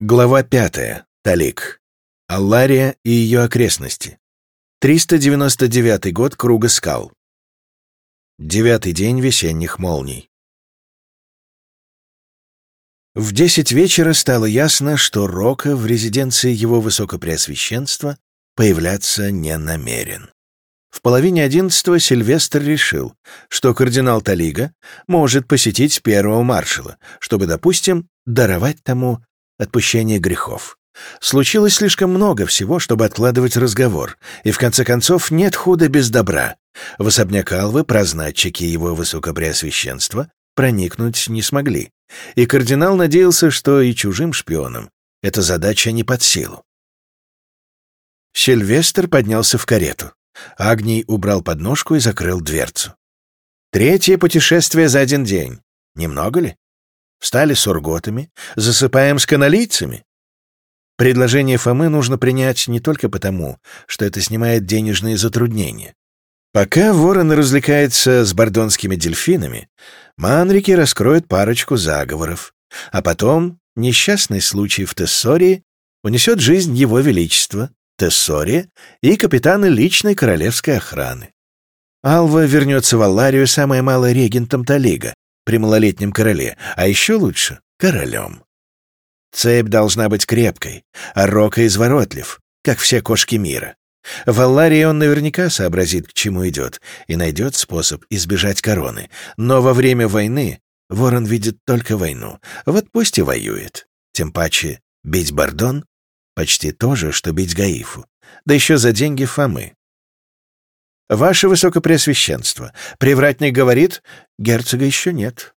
Глава пятая. Талик. Аллария и ее окрестности. 399 год Круга скал. Девятый день весенних молний. В десять вечера стало ясно, что Рока в резиденции его высокопреосвященства появляться не намерен. В половине одиннадцатого Сильвестр решил, что кардинал Талига может посетить первого маршала, чтобы, допустим, даровать тому отпущение грехов. Случилось слишком много всего, чтобы откладывать разговор, и в конце концов нет худа без добра. В особняк Алвы прознатчики его высокопреосвященства проникнуть не смогли, и кардинал надеялся, что и чужим шпионам эта задача не под силу. Сильвестр поднялся в карету. Агний убрал подножку и закрыл дверцу. Третье путешествие за один день. Немного ли? Встали с урготами, засыпаем с каналийцами. Предложение Фомы нужно принять не только потому, что это снимает денежные затруднения. Пока Ворон развлекается с бордонскими дельфинами, Манрики раскроет парочку заговоров, а потом несчастный случай в Тессории унесет жизнь Его Величества, Тессория и капитана личной королевской охраны. Алва вернется в Алларию самое малое регентом Талига, при малолетнем короле, а еще лучше — королем. Цепь должна быть крепкой, а Рока изворотлив, как все кошки мира. В Алларии он наверняка сообразит, к чему идет, и найдет способ избежать короны. Но во время войны Ворон видит только войну. Вот пусть и воюет. Тем паче бить Бордон — почти то же, что бить Гаифу. Да еще за деньги Фомы. «Ваше Высокопреосвященство, привратник говорит, герцога еще нет».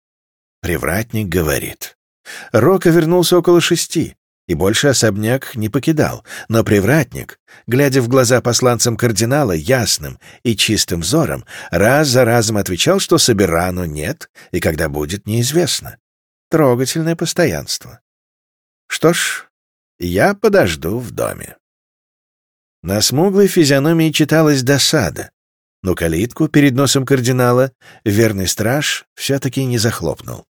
Привратник говорит. Рока вернулся около шести, и больше особняк не покидал, но привратник, глядя в глаза посланцам кардинала ясным и чистым взором, раз за разом отвечал, что Собирану нет, и когда будет, неизвестно. Трогательное постоянство. Что ж, я подожду в доме. На смуглой физиономии читалась досада, но калитку перед носом кардинала верный страж все-таки не захлопнул.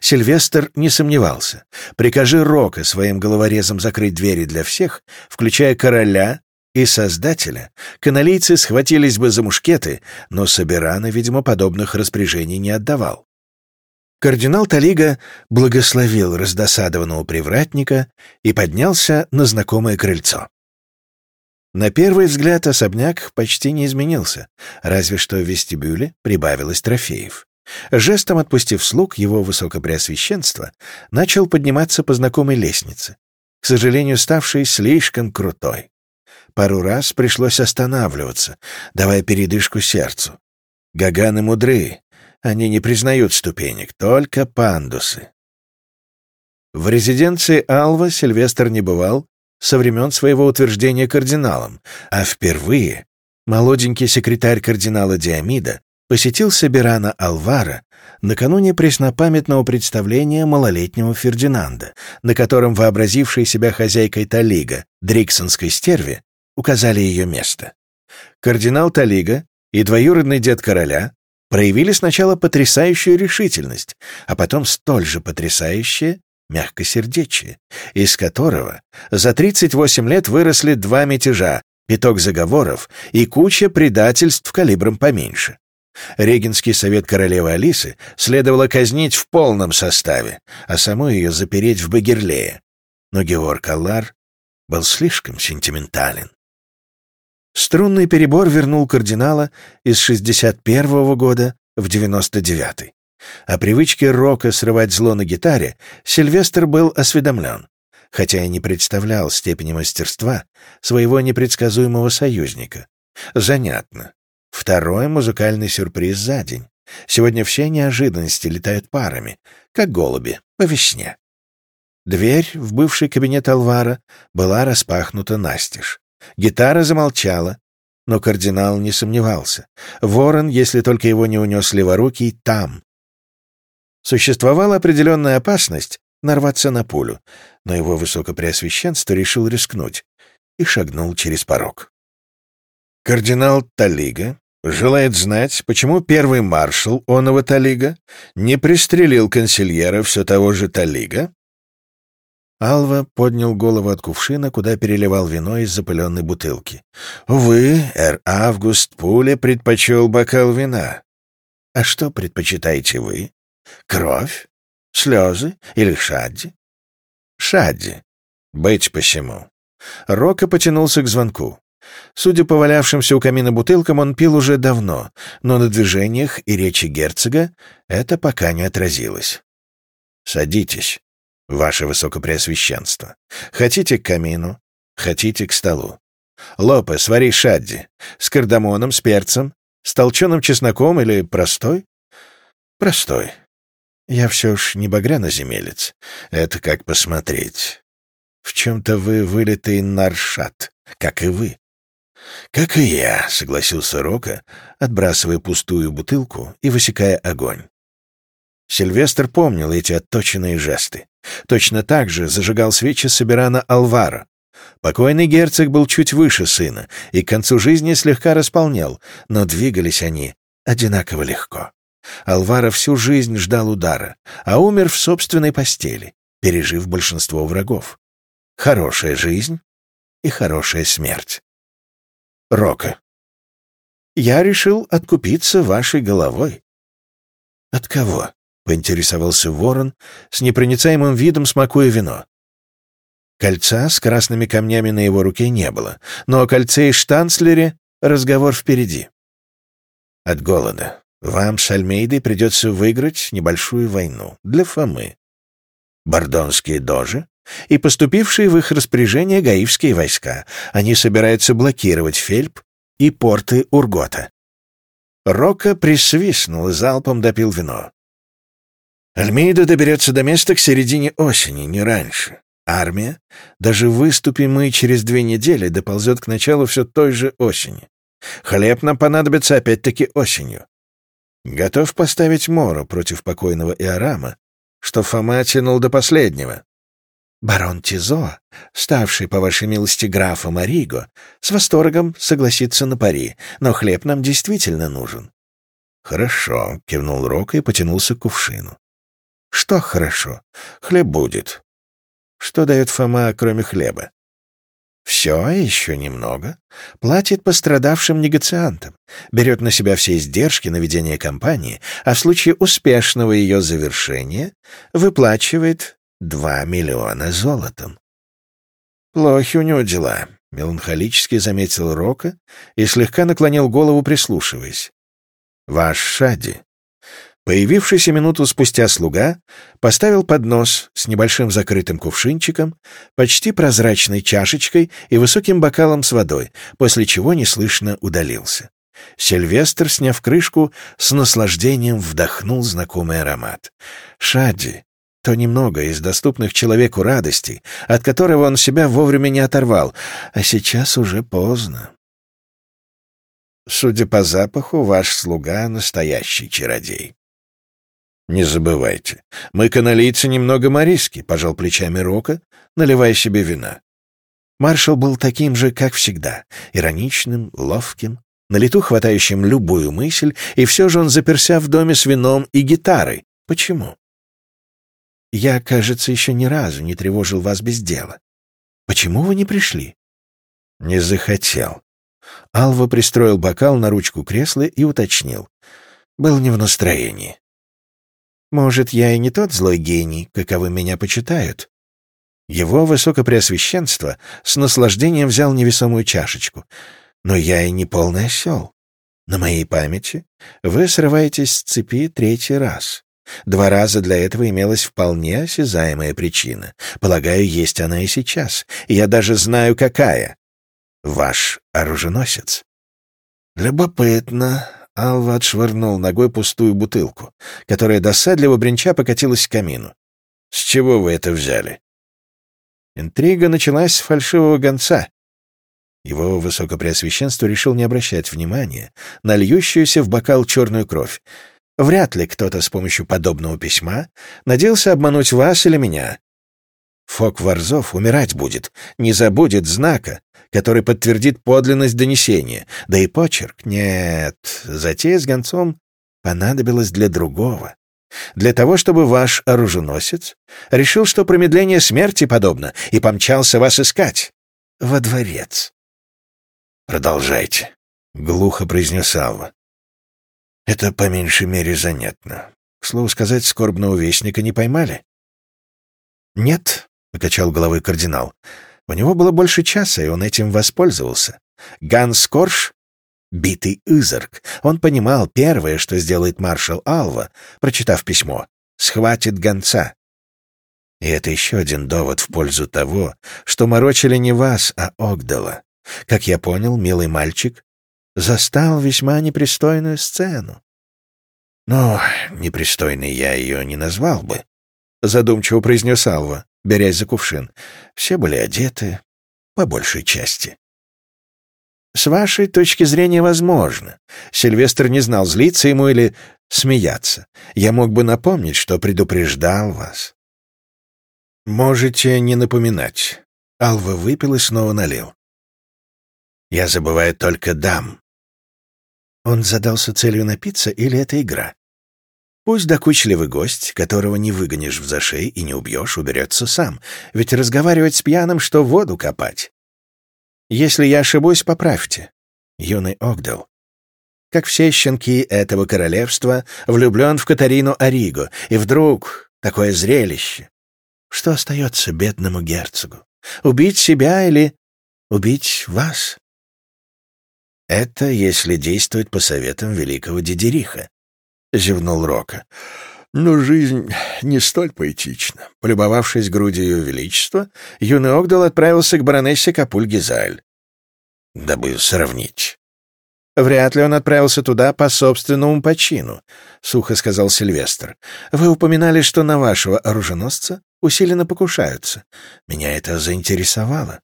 Сильвестр не сомневался. Прикажи Рока своим головорезом закрыть двери для всех, включая короля и Создателя, каналийцы схватились бы за мушкеты, но Собирана, видимо, подобных распоряжений не отдавал. Кардинал Талига благословил раздосадованного привратника и поднялся на знакомое крыльцо. На первый взгляд особняк почти не изменился, разве что в вестибюле прибавилось трофеев. Жестом отпустив слуг, его высокопреосвященство начал подниматься по знакомой лестнице, к сожалению, ставшей слишком крутой. Пару раз пришлось останавливаться, давая передышку сердцу. Гаганы мудры, они не признают ступенек, только пандусы. В резиденции Алва Сильвестр не бывал со времен своего утверждения кардиналом, а впервые молоденький секретарь кардинала Диамида посетил Собирана Алвара накануне преснопамятного представления малолетнего Фердинанда, на котором вообразившая себя хозяйкой Талига, Дриксонской стерви, указали ее место. Кардинал Талига и двоюродный дед короля проявили сначала потрясающую решительность, а потом столь же потрясающее мягкосердечие, из которого за 38 лет выросли два мятежа, пяток заговоров и куча предательств калибром поменьше. Регенский совет королевы Алисы следовало казнить в полном составе, а саму ее запереть в Багерлее. Но Георг Аллар был слишком сентиментален. Струнный перебор вернул кардинала из 61-го года в 99-й. О привычке Рока срывать зло на гитаре Сильвестр был осведомлен, хотя и не представлял степени мастерства своего непредсказуемого союзника. Занятно. Второй музыкальный сюрприз за день. Сегодня все неожиданности летают парами, как голуби, по весне. Дверь в бывший кабинет Алвара была распахнута настежь. Гитара замолчала, но кардинал не сомневался. Ворон, если только его не унес леворукий, там, Существовала определенная опасность нарваться на пулю, но его высокопреосвященство решил рискнуть и шагнул через порог. Кардинал Талига желает знать, почему первый маршал оного Талига не пристрелил консильера все того же Талига Алва поднял голову от кувшина, куда переливал вино из запыленной бутылки. «Вы, эр Август Пуля, предпочел бокал вина. А что предпочитаете вы? Кровь? Слезы или шадди?» «Шадди. Быть посему». Рока потянулся к звонку. Судя по валявшимся у камина бутылкам, он пил уже давно, но на движениях и речи герцога это пока не отразилось. «Садитесь, ваше высокопреосвященство. Хотите к камину, хотите к столу. Лопе, свари шадди. С кардамоном, с перцем, с толченым чесноком или простой? Простой. Я все ж не багряноземелец. Это как посмотреть. В чем-то вы вылитый наршат, как и вы. «Как и я», — согласился Рока, отбрасывая пустую бутылку и высекая огонь. Сильвестр помнил эти отточенные жесты. Точно так же зажигал свечи Собирана Алвара. Покойный герцог был чуть выше сына и к концу жизни слегка располнял, но двигались они одинаково легко. Алвара всю жизнь ждал удара, а умер в собственной постели, пережив большинство врагов. Хорошая жизнь и хорошая смерть. Рока. Я решил откупиться вашей головой. От кого? поинтересовался ворон, с непроницаемым видом смакуя вино. Кольца с красными камнями на его руке не было, но о кольце и штанцлере разговор впереди. От голода. Вам с Альмейдой придется выиграть небольшую войну для Фомы. Бордонские дожи и поступившие в их распоряжение гаивские войска. Они собираются блокировать Фельп и порты Ургота. Рока присвистнул и залпом допил вино. Альмейда доберется до места к середине осени, не раньше. Армия, даже выступим мы через две недели, доползет к началу все той же осени. Хлеб нам понадобится опять-таки осенью. Готов поставить Мору против покойного Иорама, что Фома тянул до последнего. Барон Тизо, ставший, по вашей милости, графом Ариго, с восторгом согласится на пари, но хлеб нам действительно нужен. «Хорошо», — кивнул Рока и потянулся к кувшину. Что хорошо? Хлеб будет. Что дает Фома, кроме хлеба? Все, еще немного. Платит пострадавшим негациантам, берет на себя все издержки на ведение кампании, а в случае успешного ее завершения выплачивает два миллиона золотом. Плохи у него дела, — меланхолически заметил Рока и слегка наклонил голову, прислушиваясь. Ваш Шади Появившийся минуту спустя слуга поставил поднос с небольшим закрытым кувшинчиком, почти прозрачной чашечкой и высоким бокалом с водой, после чего неслышно удалился. Сильвестр, сняв крышку, с наслаждением вдохнул знакомый аромат. Шади — то немного из доступных человеку радостей, от которого он себя вовремя не оторвал, а сейчас уже поздно. Судя по запаху, ваш слуга — настоящий чародей. «Не забывайте, мы, каналийцы, немного мориски», — пожал плечами Рока, наливая себе вина. Маршал был таким же, как всегда, ироничным, ловким, на лету хватающим любую мысль, и все же он заперся в доме с вином и гитарой. Почему? Я, кажется, еще ни разу не тревожил вас без дела. Почему вы не пришли? Не захотел. Алва пристроил бокал на ручку кресла и уточнил. Был не в настроении. Может, я и не тот злой гений, каковы меня почитают. Его высокопреосвященство с наслаждением взял невесомую чашечку. Но я и не полный осел. На моей памяти вы срываетесь с цепи третий раз. Два раза для этого имелась вполне осязаемая причина. Полагаю, есть она и сейчас. я даже знаю, какая. Ваш оруженосец. Любопытно, Алва отшвырнул ногой пустую бутылку, которая досадливо бренча покатилась к камину. «С чего вы это взяли?» Интрига началась с фальшивого гонца. Его высокопреосвященство решил не обращать внимания на льющуюся в бокал черную кровь. Вряд ли кто-то с помощью подобного письма надеялся обмануть вас или меня. Фок Варзов умирать будет, не забудет знака, который подтвердит подлинность донесения. Да и почерк. Нет, затея с гонцом понадобилась для другого. Для того, чтобы ваш оруженосец решил, что промедление смерти подобно, и помчался вас искать. Во дворец. «Продолжайте», — глухо произнес Алва. «Это по меньшей мере занятно. К слову сказать, скорбного вестника не поймали?» «Нет», — покачал головой кардинал. «У него было больше часа, и он этим воспользовался. Ганс Корш — битый изорг. Он понимал, первое, что сделает маршал Алва, прочитав письмо, схватит гонца. И это еще один довод в пользу того, что морочили не вас, а Огдала. Как я понял, милый мальчик застал весьма непристойную сцену. Но непристойной я ее не назвал бы, — задумчиво произнес Алва, берясь за кувшин. Все были одеты, по большей части. С вашей точки зрения, возможно. Сильвестр не знал, злиться ему или смеяться. Я мог бы напомнить, что предупреждал вас. Можете не напоминать. Алва выпил и снова налил. Я забываю только дам. Он задался целью напиться или это игра? Пусть докучливый гость, которого не выгонишь в зашей и не убьешь, уберется сам, ведь разговаривать с пьяным, что воду копать. Если я ошибусь, поправьте. Юный Огдел. Как все щенки этого королевства, влюблен в Катарину Ориго, и вдруг такое зрелище. Что остается бедному герцогу? Убить себя или убить вас? Это если действовать по советам великого Дидериха. — зевнул Рока. «Но жизнь не столь поэтична». Полюбовавшись грудью ее величества, юный Огдал отправился к баронессе Капуль-Гизаль. Дабы сравнить. «Вряд ли он отправился туда по собственному почину», — сухо сказал Сильвестр. «Вы упоминали, что на вашего оруженосца усиленно покушаются. Меня это заинтересовало».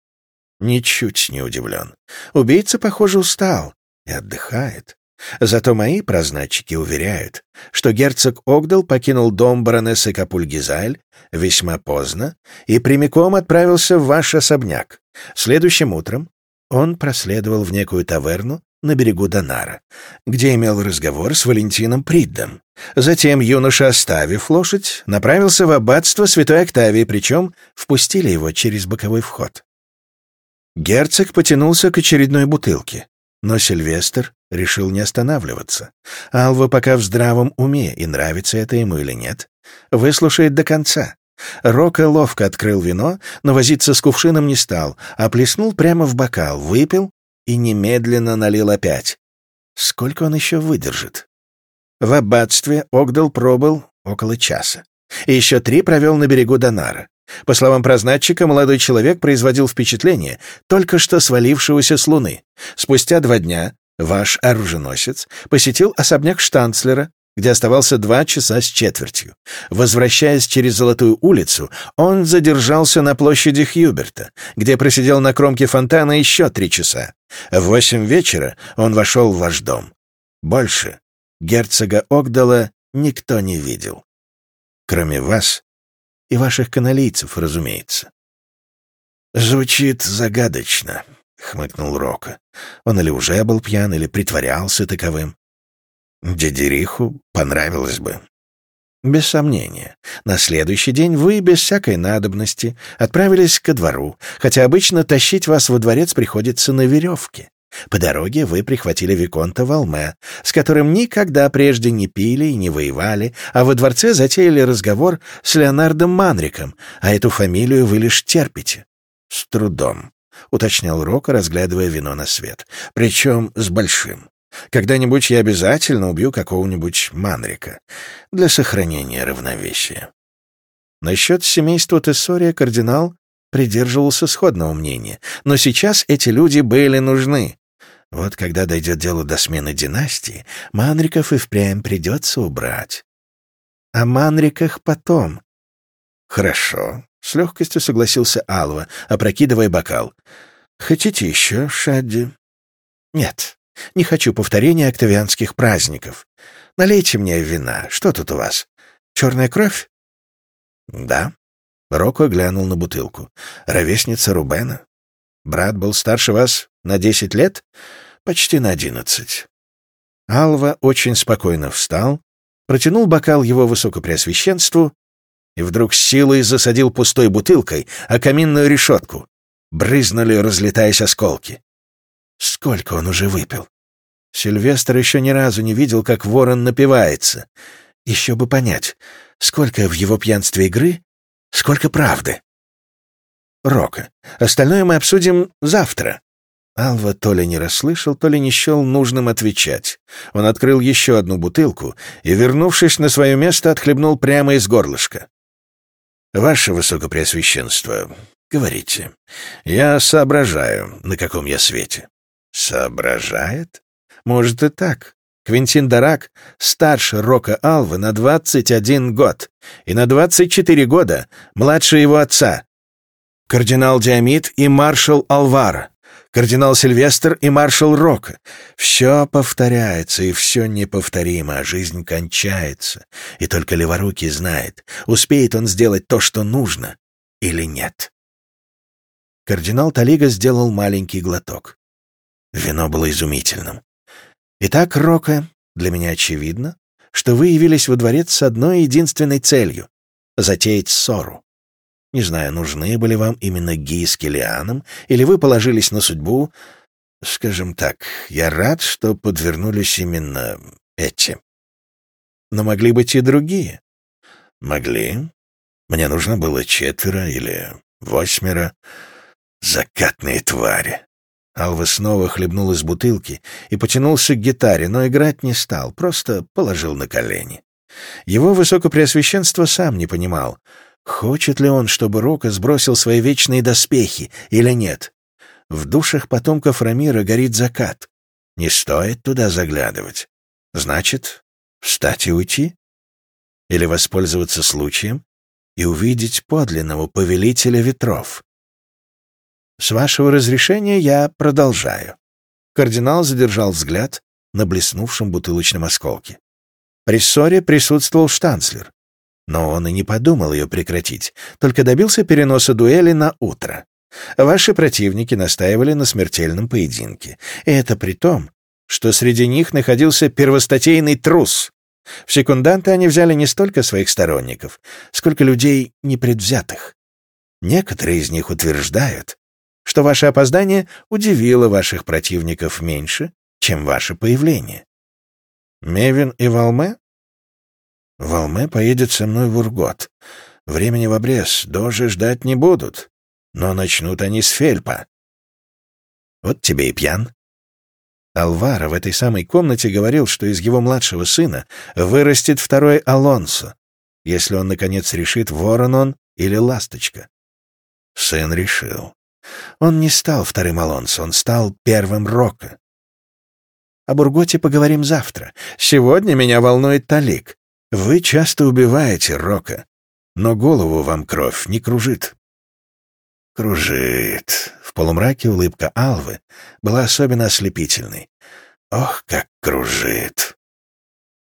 Ничуть не удивлен. Убийца, похоже, устал и отдыхает. Зато мои прознатчики уверяют, что герцог Огдал покинул дом баронессы Капульгизаль весьма поздно и прямиком отправился в ваш особняк. Следующим утром он проследовал в некую таверну на берегу Донара, где имел разговор с Валентином Приддом. Затем юноша, оставив лошадь, направился в аббатство Святой Октавии, причем впустили его через боковой вход. Герцог потянулся к очередной бутылке. Но Сильвестр решил не останавливаться. Алва пока в здравом уме, и нравится это ему или нет, выслушает до конца. Рока ловко открыл вино, но возиться с кувшином не стал, а плеснул прямо в бокал, выпил и немедленно налил опять. Сколько он еще выдержит? В аббатстве Огдал пробыл около часа. И еще три провел на берегу Донара. По словам прознатчика, молодой человек производил впечатление только что свалившегося с луны. Спустя два дня ваш оруженосец посетил особняк штанцлера, где оставался два часа с четвертью. Возвращаясь через Золотую улицу, он задержался на площади Хьюберта, где просидел на кромке фонтана еще три часа. В восемь вечера он вошел в ваш дом. Больше герцога Огдала никто не видел. Кроме вас и ваших каналийцев, разумеется. «Звучит загадочно», — хмыкнул Рока. Он или уже был пьян, или притворялся таковым. Дядериху понравилось бы. Без сомнения. На следующий день вы, без всякой надобности, отправились ко двору, хотя обычно тащить вас во дворец приходится на веревке. По дороге вы прихватили Виконта Валме, с которым никогда прежде не пили и не воевали, а во дворце затеяли разговор с Леонардом Манриком, а эту фамилию вы лишь терпите. С трудом, — уточнял Рока, разглядывая вино на свет. Причем с большим. Когда-нибудь я обязательно убью какого-нибудь Манрика для сохранения равновесия. Насчет семейства Тессория кардинал придерживался сходного мнения, но сейчас эти люди были нужны. Вот когда дойдет дело до смены династии, Манриков и впрямь придется убрать. О Манриках потом. Хорошо, с легкостью согласился Алва, опрокидывая бокал. Хотите еще, Шадди? Нет, не хочу повторения октавианских праздников. Налейте мне вина. Что тут у вас? Черная кровь? Да. Роко глянул на бутылку. Ровесница Рубена. Брат был старше вас на десять лет? Почти на одиннадцать. Алва очень спокойно встал, протянул бокал его высокопреосвященству и вдруг силой засадил пустой бутылкой о каминную решетку. Брызнули, разлетаясь осколки. Сколько он уже выпил? Сильвестр еще ни разу не видел, как ворон напивается. Еще бы понять, сколько в его пьянстве игры, сколько правды. Рока. Остальное мы обсудим завтра. Алва то ли не расслышал, то ли не счел нужным отвечать. Он открыл еще одну бутылку и, вернувшись на свое место, отхлебнул прямо из горлышка. «Ваше Высокопреосвященство, говорите, я соображаю, на каком я свете». «Соображает? Может и так. Квинтин Дарак старше Рока Алвы на 21 год и на 24 года младше его отца. Кардинал Диамид и маршал Алвара кардинал Сильвестр и маршал Рок. Все повторяется, и все неповторимо, а жизнь кончается. И только леворукий знает, успеет он сделать то, что нужно, или нет. Кардинал Талига сделал маленький глоток. Вино было изумительным. Итак, Рока, для меня очевидно, что вы явились во дворец с одной единственной целью — затеять ссору. Не знаю, нужны были вам именно Ги с Килианом, или вы положились на судьбу... Скажем так, я рад, что подвернулись именно эти. Но могли быть и другие. Могли. Мне нужно было четверо или восьмеро. Закатные твари. Алва снова хлебнул из бутылки и потянулся к гитаре, но играть не стал, просто положил на колени. Его высокопреосвященство сам не понимал — Хочет ли он, чтобы Рока сбросил свои вечные доспехи или нет? В душах потомков Рамира горит закат. Не стоит туда заглядывать. Значит, встать и уйти? Или воспользоваться случаем и увидеть подлинного повелителя ветров? С вашего разрешения я продолжаю. Кардинал задержал взгляд на блеснувшем бутылочном осколке. При ссоре присутствовал штанцлер. Но он и не подумал ее прекратить, только добился переноса дуэли на утро. Ваши противники настаивали на смертельном поединке. И это при том, что среди них находился первостатейный трус. В секунданты они взяли не столько своих сторонников, сколько людей непредвзятых. Некоторые из них утверждают, что ваше опоздание удивило ваших противников меньше, чем ваше появление. Мевин и Валме Волме поедет со мной в Ургот. Времени в обрез, дожи ждать не будут. Но начнут они с Фельпа. Вот тебе и пьян. Алвара в этой самой комнате говорил, что из его младшего сына вырастет второй Алонсо, если он, наконец, решит, ворон он или ласточка. Сын решил. Он не стал вторым Алонсо, он стал первым Рока. О Бурготе поговорим завтра. Сегодня меня волнует Талик. Вы часто убиваете Рока, но голову вам кровь не кружит. Кружит. В полумраке улыбка Алвы была особенно ослепительной. Ох, как кружит.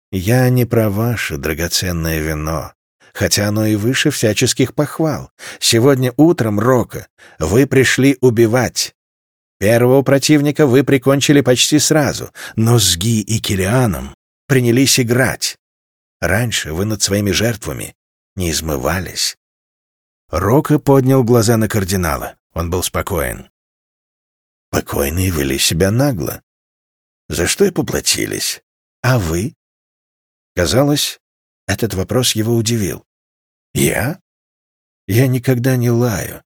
Я не про ваше драгоценное вино, хотя оно и выше всяческих похвал. Сегодня утром, Рока, вы пришли убивать. Первого противника вы прикончили почти сразу, но с Ги и Килианом принялись играть. Раньше вы над своими жертвами не измывались. Рока поднял глаза на кардинала. Он был спокоен. Покойные вели себя нагло. За что и поплатились? А вы? Казалось, этот вопрос его удивил. Я? Я никогда не лаю.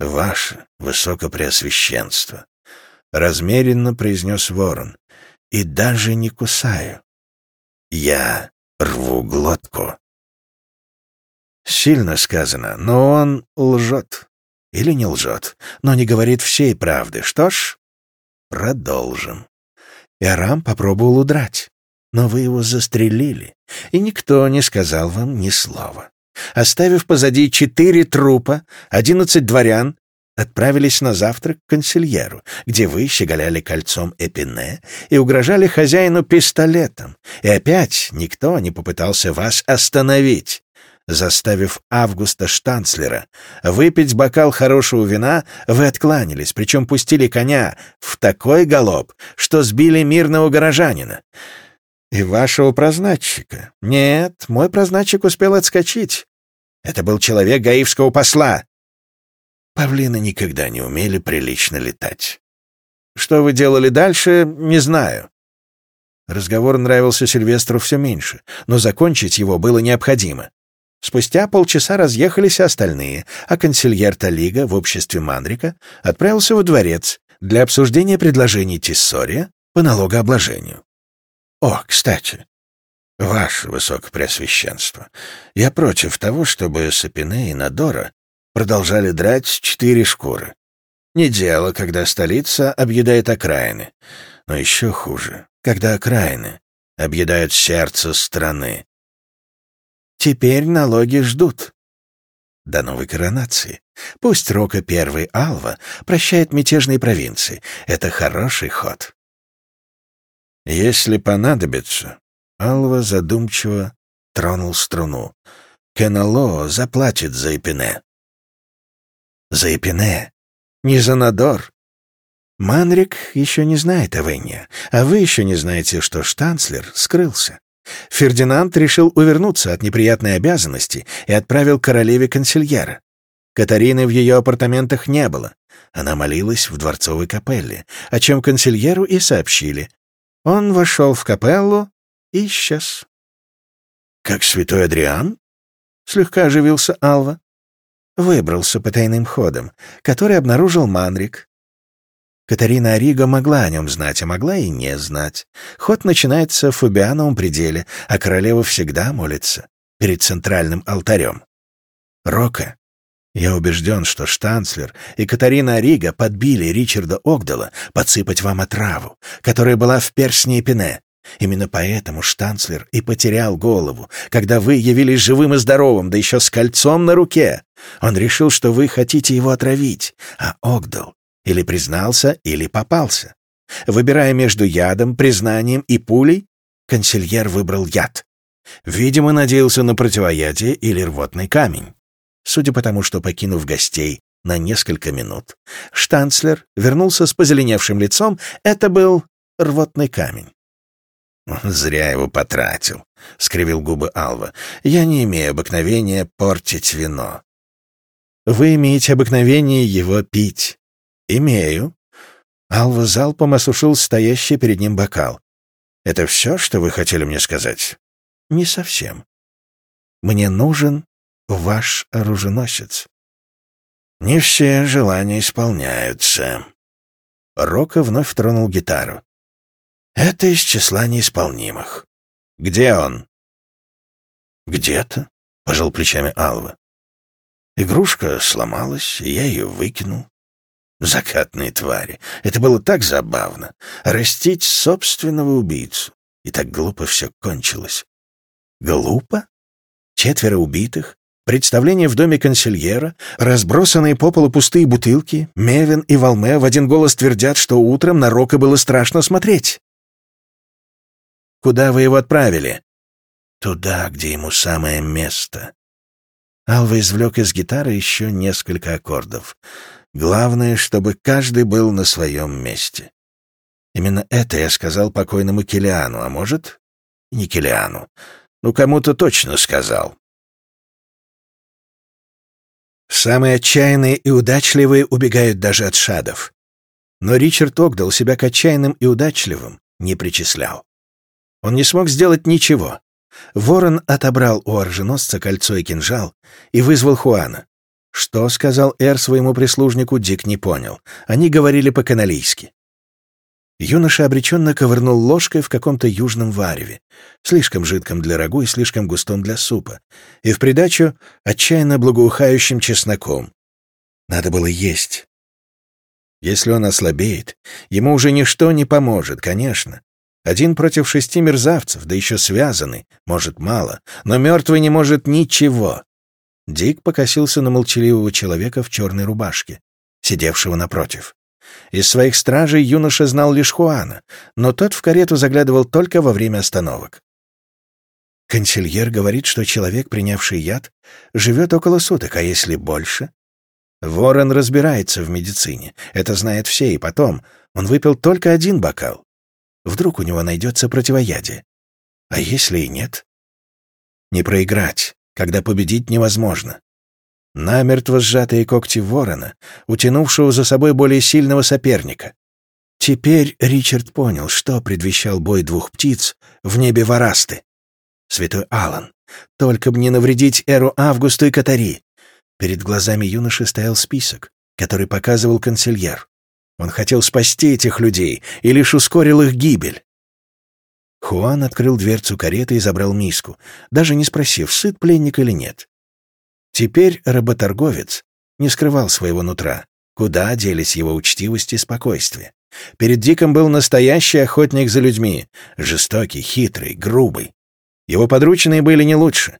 Ваше Высокопреосвященство. Размеренно произнес ворон. И даже не кусаю. Я рву глотку. Сильно сказано, но он лжет. Или не лжет, но не говорит всей правды. Что ж, продолжим. Иорам попробовал удрать, но вы его застрелили, и никто не сказал вам ни слова. Оставив позади четыре трупа, одиннадцать дворян, отправились на завтрак к консильеру, где вы щеголяли кольцом Эпине и угрожали хозяину пистолетом, и опять никто не попытался вас остановить. Заставив Августа Штанцлера выпить бокал хорошего вина, вы откланялись, причем пустили коня в такой галоп, что сбили мирного горожанина. И вашего прознатчика. Нет, мой прознатчик успел отскочить. Это был человек гаивского посла. Павлины никогда не умели прилично летать. Что вы делали дальше, не знаю. Разговор нравился Сильвестру все меньше, но закончить его было необходимо. Спустя полчаса разъехались остальные, а консильер Талига в обществе Манрика отправился во дворец для обсуждения предложений Тессория по налогообложению. О, кстати, ваше высокопреосвященство, я против того, чтобы Сапине и Надора продолжали драть четыре шкуры. Не дело, когда столица объедает окраины, но еще хуже, когда окраины объедают сердце страны. Теперь налоги ждут. До новой коронации. Пусть Рока Первый Алва прощает мятежные провинции. Это хороший ход. Если понадобится, Алва задумчиво тронул струну. Кенало заплатит за Эпине. За Эпине, не за Надор. Манрик еще не знает о войне, а вы еще не знаете, что штанцлер скрылся. Фердинанд решил увернуться от неприятной обязанности и отправил королеве консильера. Катарины в ее апартаментах не было. Она молилась в дворцовой капелле, о чем консильеру и сообщили. Он вошел в капеллу и исчез. «Как святой Адриан?» — слегка оживился Алва. Выбрался по тайным ходам, который обнаружил Манрик, Катарина Ориго могла о нем знать, а могла и не знать. Ход начинается в Фубиановом пределе, а королева всегда молится перед центральным алтарем. Рока, я убежден, что Штанцлер и Катарина Ориго подбили Ричарда Огдала подсыпать вам отраву, которая была в перстне Пене. Именно поэтому Штанцлер и потерял голову, когда вы явились живым и здоровым, да еще с кольцом на руке. Он решил, что вы хотите его отравить, а Огдал или признался, или попался. Выбирая между ядом, признанием и пулей, консильер выбрал яд. Видимо, надеялся на противоядие или рвотный камень. Судя по тому, что, покинув гостей на несколько минут, штанцлер вернулся с позеленевшим лицом, это был рвотный камень. «Зря его потратил», — скривил губы Алва. «Я не имею обыкновения портить вино». «Вы имеете обыкновение его пить», «Имею». Алва залпом осушил стоящий перед ним бокал. «Это все, что вы хотели мне сказать?» «Не совсем. Мне нужен ваш оруженосец». «Не все желания исполняются». Рока вновь тронул гитару. «Это из числа неисполнимых. Где он?» «Где-то», — пожал плечами Алва. «Игрушка сломалась, и я ее выкинул. Закатные твари. Это было так забавно. Растить собственного убийцу. И так глупо все кончилось. Глупо? Четверо убитых? Представление в доме консильера, разбросанные по полу пустые бутылки, Мевин и Валме в один голос твердят, что утром на Рока было страшно смотреть. «Куда вы его отправили?» «Туда, где ему самое место». Алва извлек из гитары еще несколько аккордов. Главное, чтобы каждый был на своем месте. Именно это я сказал покойному Килиану, а может, не Килиану. Ну, кому-то точно сказал. Самые отчаянные и удачливые убегают даже от шадов. Но Ричард Огдал себя к отчаянным и удачливым не причислял. Он не смог сделать ничего. Ворон отобрал у оруженосца кольцо и кинжал и вызвал Хуана. Что сказал Эр своему прислужнику, Дик не понял. Они говорили по-каналийски. Юноша обреченно ковырнул ложкой в каком-то южном вареве, слишком жидком для рагу и слишком густом для супа, и в придачу отчаянно благоухающим чесноком. Надо было есть. Если он ослабеет, ему уже ничто не поможет, конечно. Один против шести мерзавцев, да еще связанный, может мало, но мертвый не может ничего. Дик покосился на молчаливого человека в черной рубашке, сидевшего напротив. Из своих стражей юноша знал лишь Хуана, но тот в карету заглядывал только во время остановок. Консильер говорит, что человек, принявший яд, живет около суток, а если больше? Ворон разбирается в медицине, это знает все, и потом он выпил только один бокал. Вдруг у него найдется противоядие. А если и нет? Не проиграть, когда победить невозможно. Намертво сжатые когти ворона, утянувшего за собой более сильного соперника. Теперь Ричард понял, что предвещал бой двух птиц в небе Варасты. Святой Алан, только бы не навредить Эру Августу и Катари. Перед глазами юноши стоял список, который показывал консильер. Он хотел спасти этих людей и лишь ускорил их гибель. Хуан открыл дверцу кареты и забрал миску, даже не спросив, сыт пленник или нет. Теперь работорговец не скрывал своего нутра, куда делись его учтивость и спокойствие. Перед Диком был настоящий охотник за людьми, жестокий, хитрый, грубый. Его подручные были не лучше.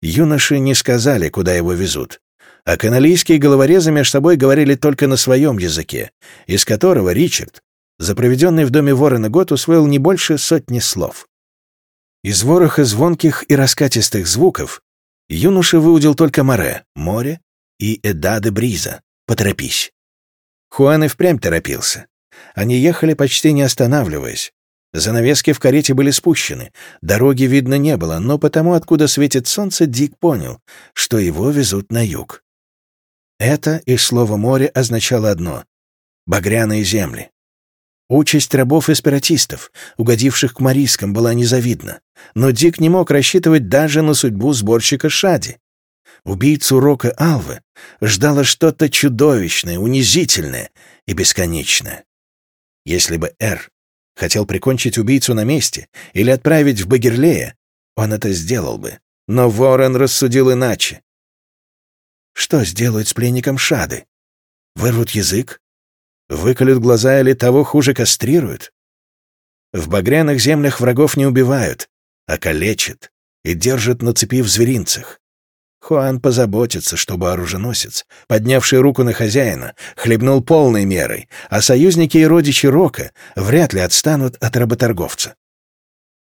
Юноши не сказали, куда его везут, а каналийские головорезы между собой говорили только на своем языке, из которого Ричард за проведенный в доме Ворона год усвоил не больше сотни слов. Из вороха звонких и раскатистых звуков юноша выудил только море, море и Эда де Бриза. Поторопись. Хуан и впрямь торопился. Они ехали, почти не останавливаясь. Занавески в карете были спущены, дороги видно не было, но потому, откуда светит солнце, Дик понял, что его везут на юг. Это и слово «море» означало одно — багряные земли. Участь рабов-эспиратистов, угодивших к морискам, была незавидна, но Дик не мог рассчитывать даже на судьбу сборщика Шади. Убийцу Рока Алвы ждало что-то чудовищное, унизительное и бесконечное. Если бы Эр хотел прикончить убийцу на месте или отправить в Багерлея, он это сделал бы. Но Ворон рассудил иначе. Что сделают с пленником Шады? Вырвут язык? Выколют глаза или того хуже кастрируют? В багряных землях врагов не убивают, а калечат и держат на цепи в зверинцах. Хуан позаботится, чтобы оруженосец, поднявший руку на хозяина, хлебнул полной мерой, а союзники и родичи Рока вряд ли отстанут от работорговца.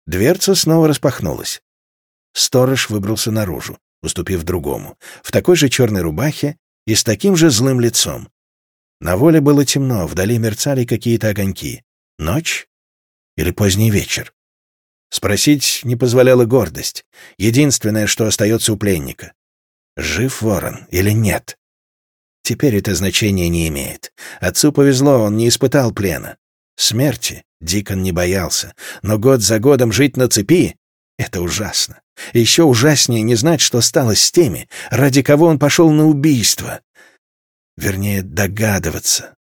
Дверца снова распахнулась. Сторож выбрался наружу, уступив другому, в такой же черной рубахе и с таким же злым лицом. На воле было темно, вдали мерцали какие-то огоньки. Ночь или поздний вечер? Спросить не позволяла гордость, единственное, что остается у пленника. Жив ворон или нет? Теперь это значение не имеет. Отцу повезло, он не испытал плена. Смерти Дикон не боялся, но год за годом жить на цепи — это ужасно. Еще ужаснее не знать, что стало с теми, ради кого он пошел на убийство. Вернее, догадываться,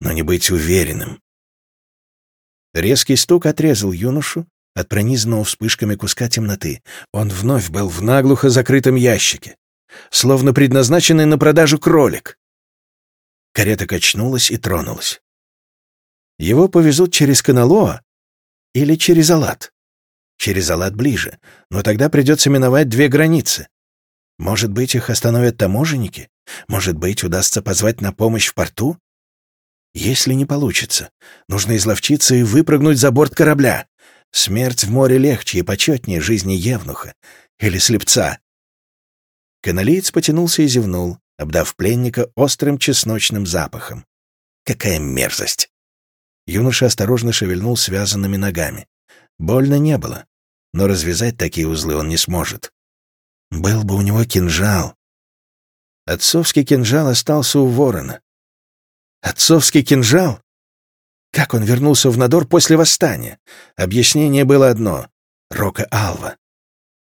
но не быть уверенным. Резкий стук отрезал юношу от пронизанного вспышками куска темноты. Он вновь был в наглухо закрытом ящике словно предназначенный на продажу кролик. Карета качнулась и тронулась. Его повезут через Каналоа или через Алат? Через Алат ближе, но тогда придется миновать две границы. Может быть, их остановят таможенники? Может быть, удастся позвать на помощь в порту? Если не получится, нужно изловчиться и выпрыгнуть за борт корабля. Смерть в море легче и почетнее жизни Евнуха или слепца. Каналиец потянулся и зевнул, обдав пленника острым чесночным запахом. Какая мерзость! Юноша осторожно шевельнул связанными ногами. Больно не было, но развязать такие узлы он не сможет. Был бы у него кинжал. Отцовский кинжал остался у ворона. Отцовский кинжал? Как он вернулся в Надор после восстания? Объяснение было одно — Рока Алва.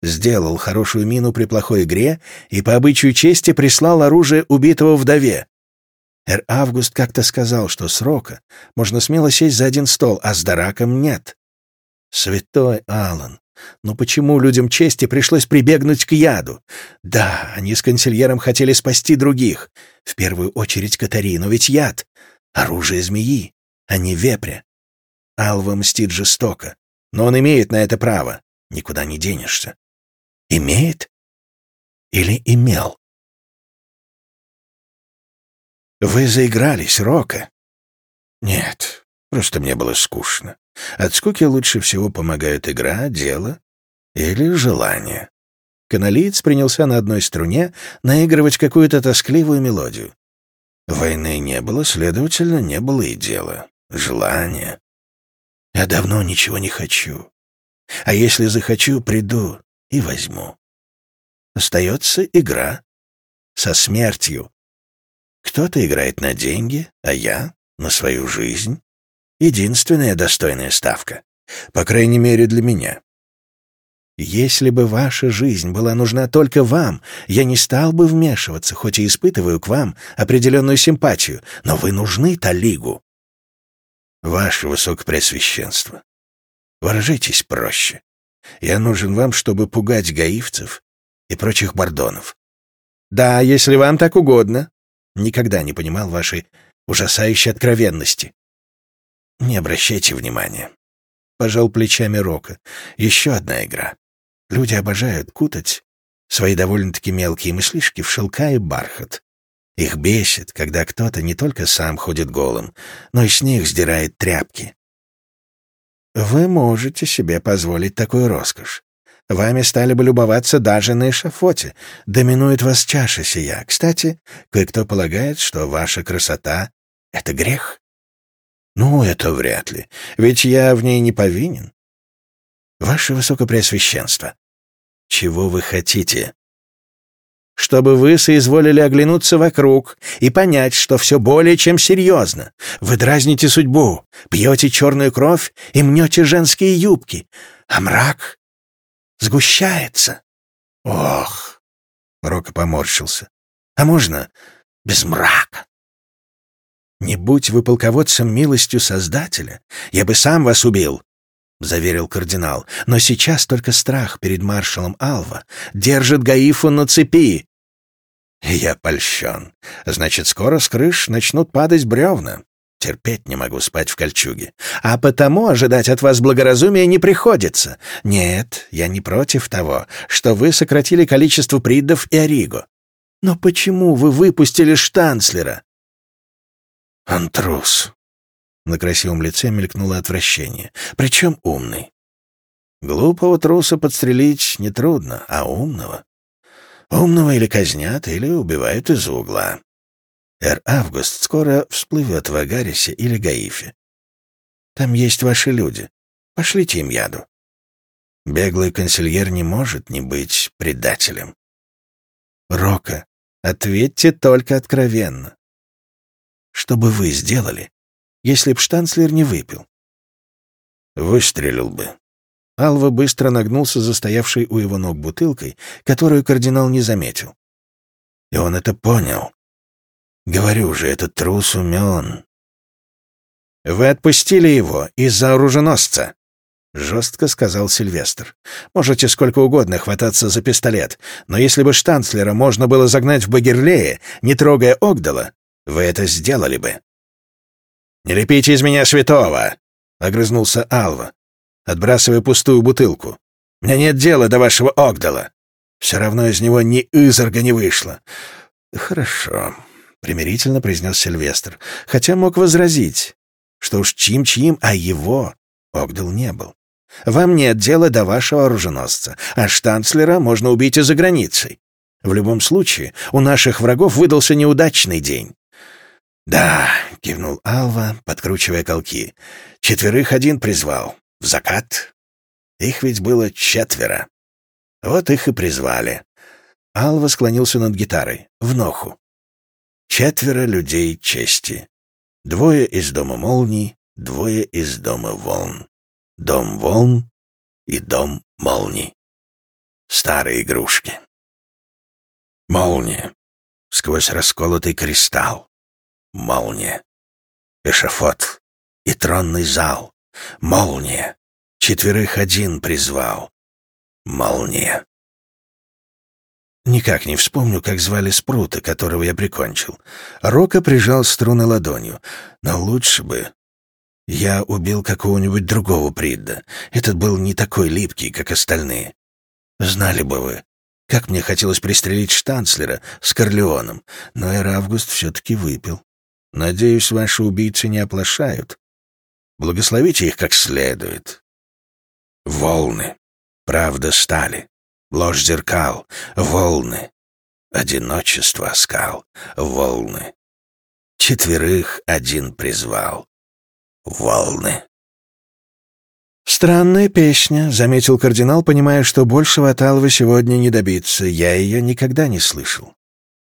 Сделал хорошую мину при плохой игре и по обычаю чести прислал оружие убитого вдове. Эр Август как-то сказал, что срока можно смело сесть за один стол, а с Дараком нет. Святой Алан, но почему людям чести пришлось прибегнуть к яду? Да, они с консильером хотели спасти других, в первую очередь Катари, но ведь яд — оружие змеи, а не вепря. Алва мстит жестоко, но он имеет на это право, никуда не денешься. Имеет или имел? Вы заигрались, Рока? Нет, просто мне было скучно. От скуки лучше всего помогают игра, дело или желание. Каналиец принялся на одной струне наигрывать какую-то тоскливую мелодию. Войны не было, следовательно, не было и дела. Желание. Я давно ничего не хочу. А если захочу, приду и возьму. Остается игра со смертью. Кто-то играет на деньги, а я — на свою жизнь. Единственная достойная ставка. По крайней мере, для меня. Если бы ваша жизнь была нужна только вам, я не стал бы вмешиваться, хоть и испытываю к вам определенную симпатию, но вы нужны Талигу. Ваше Высокопреосвященство, выражайтесь проще. Я нужен вам, чтобы пугать гаивцев и прочих бордонов. Да, если вам так угодно. Никогда не понимал вашей ужасающей откровенности. Не обращайте внимания. Пожал плечами Рока. Еще одна игра. Люди обожают кутать свои довольно-таки мелкие мыслишки в шелка и бархат. Их бесит, когда кто-то не только сам ходит голым, но и с них сдирает тряпки. Вы можете себе позволить такую роскошь. Вами стали бы любоваться даже на эшафоте. Доминует вас чаша сия. Кстати, кое-кто полагает, что ваша красота — это грех. Ну, это вряд ли, ведь я в ней не повинен. Ваше Высокопреосвященство, чего вы хотите? Чтобы вы соизволили оглянуться вокруг и понять, что все более чем серьезно. Вы дразните судьбу, пьете черную кровь и мнете женские юбки, а мрак сгущается. Ох! Рока поморщился. А можно без мрака? Не будь вы полководцем милостью Создателя, я бы сам вас убил, — заверил кардинал. «Но сейчас только страх перед маршалом Алва держит Гаифу на цепи». «Я польщен. Значит, скоро с крыш начнут падать бревна. Терпеть не могу спать в кольчуге. А потому ожидать от вас благоразумия не приходится. Нет, я не против того, что вы сократили количество приддов и ориго. Но почему вы выпустили штанцлера?» «Он трус», на красивом лице мелькнуло отвращение. Причем умный. Глупого труса подстрелить нетрудно, а умного... Умного или казнят, или убивают из угла. Эр Август скоро всплывет в Агарисе или Гаифе. Там есть ваши люди. Пошлите им яду. Беглый консильер не может не быть предателем. Рока, ответьте только откровенно. Что бы вы сделали, если б штанцлер не выпил? Выстрелил бы. Алва быстро нагнулся за стоявшей у его ног бутылкой, которую кардинал не заметил. И он это понял. Говорю же, этот трус умен. «Вы отпустили его из-за оруженосца», — жестко сказал Сильвестр. «Можете сколько угодно хвататься за пистолет, но если бы штанцлера можно было загнать в Багерлее, не трогая Огдала, вы это сделали бы. «Не лепите из меня святого!» — огрызнулся Алва, отбрасывая пустую бутылку. «Мне нет дела до вашего Огдала. Все равно из него ни изорга не вышло». «Хорошо», — примирительно произнес Сильвестр, хотя мог возразить, что уж чьим-чьим, а его Огдал не был. «Вам нет дела до вашего оруженосца, а штанцлера можно убить и за границей. В любом случае, у наших врагов выдался неудачный день. «Да», — кивнул Алва, подкручивая колки. «Четверых один призвал. В закат. Их ведь было четверо. Вот их и призвали». Алва склонился над гитарой. В ноху. Четверо людей чести. Двое из дома молний, двое из дома волн. Дом волн и дом молний. Старые игрушки. Молния. Сквозь расколотый кристалл. Молния. Эшафот и тронный зал. Молния. Четверых один призвал. Молния. Никак не вспомню, как звали спрута, которого я прикончил. Рока прижал струны ладонью. Но лучше бы... Я убил какого-нибудь другого Придда. Этот был не такой липкий, как остальные. Знали бы вы, как мне хотелось пристрелить штанцлера с Корлеоном, но Эр Август все-таки выпил. Надеюсь, ваши убийцы не оплошают. Благословите их как следует. Волны. Правда стали. Ложь зеркал. Волны. Одиночество скал. Волны. Четверых один призвал. Волны. «Странная песня», — заметил кардинал, понимая, что большего от Алвы сегодня не добиться. Я ее никогда не слышал.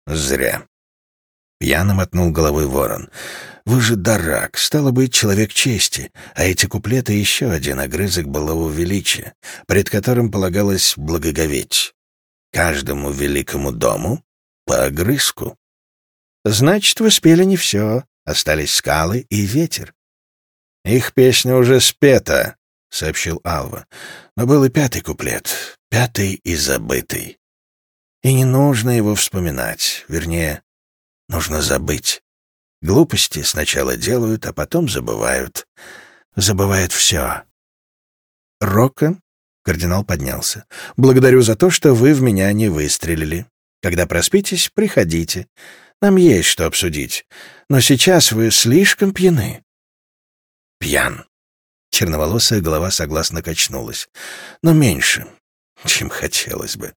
«Зря». Пьяно мотнул головой ворон. «Вы же дарак, стало быть, человек чести, а эти куплеты — еще один огрызок былого величия, пред которым полагалось благоговеть. Каждому великому дому по огрызку. Значит, вы спели не все, остались скалы и ветер. Их песня уже спета, — сообщил Алва. Но был и пятый куплет, пятый и забытый. И не нужно его вспоминать, вернее, нужно забыть. Глупости сначала делают, а потом забывают. Забывают все. Рока, кардинал поднялся, благодарю за то, что вы в меня не выстрелили. Когда проспитесь, приходите. Нам есть что обсудить. Но сейчас вы слишком пьяны. Пьян. Черноволосая голова согласно качнулась. «Но меньше, чем хотелось бы.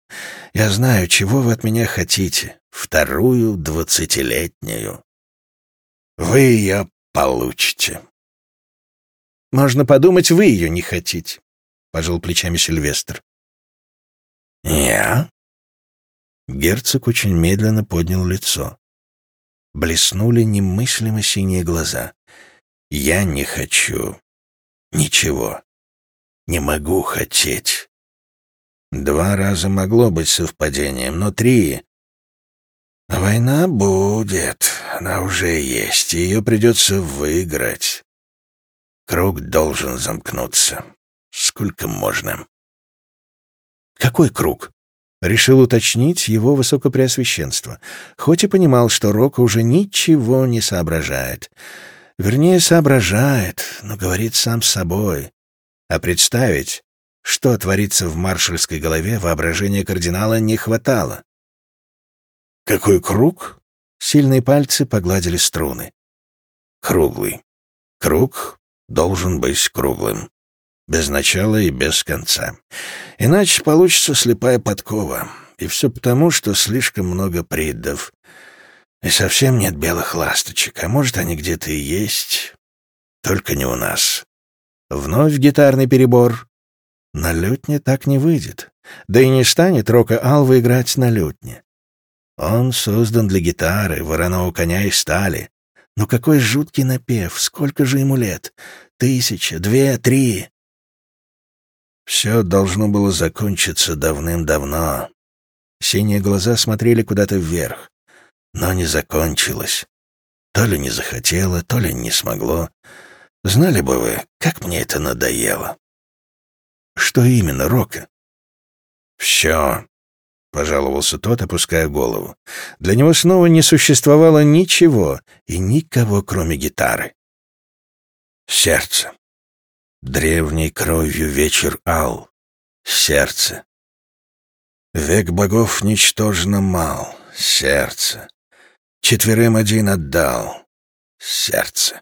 Я знаю, чего вы от меня хотите. Вторую двадцатилетнюю. Вы ее получите». «Можно подумать, вы ее не хотите», — пожал плечами Сильвестр. «Я?» Герцог очень медленно поднял лицо. Блеснули немыслимо синие глаза. «Я не хочу Ничего. Не могу хотеть. Два раза могло быть совпадением, но три... Война будет. Она уже есть, ее придется выиграть. Круг должен замкнуться. Сколько можно? Какой круг? Решил уточнить его высокопреосвященство, хоть и понимал, что Рока уже ничего не соображает. Вернее, соображает, но говорит сам с собой. А представить, что творится в маршальской голове, воображения кардинала не хватало. «Какой круг?» Сильные пальцы погладили струны. «Круглый. Круг должен быть круглым. Без начала и без конца. Иначе получится слепая подкова. И все потому, что слишком много придов, и совсем нет белых ласточек, а может, они где-то и есть, только не у нас. Вновь гитарный перебор. На лютне так не выйдет. Да и не станет Рока Алва играть на лютне. Он создан для гитары, вороного коня и стали. Но какой жуткий напев, сколько же ему лет? Тысяча, две, три. Все должно было закончиться давным-давно. Синие глаза смотрели куда-то вверх но не закончилось. То ли не захотело, то ли не смогло. Знали бы вы, как мне это надоело. Что именно, Рока? Все, — пожаловался тот, опуская голову. Для него снова не существовало ничего и никого, кроме гитары. Сердце. Древней кровью вечер ал. Сердце. Век богов ничтожно мал. Сердце. Четверым один отдал. Сердце.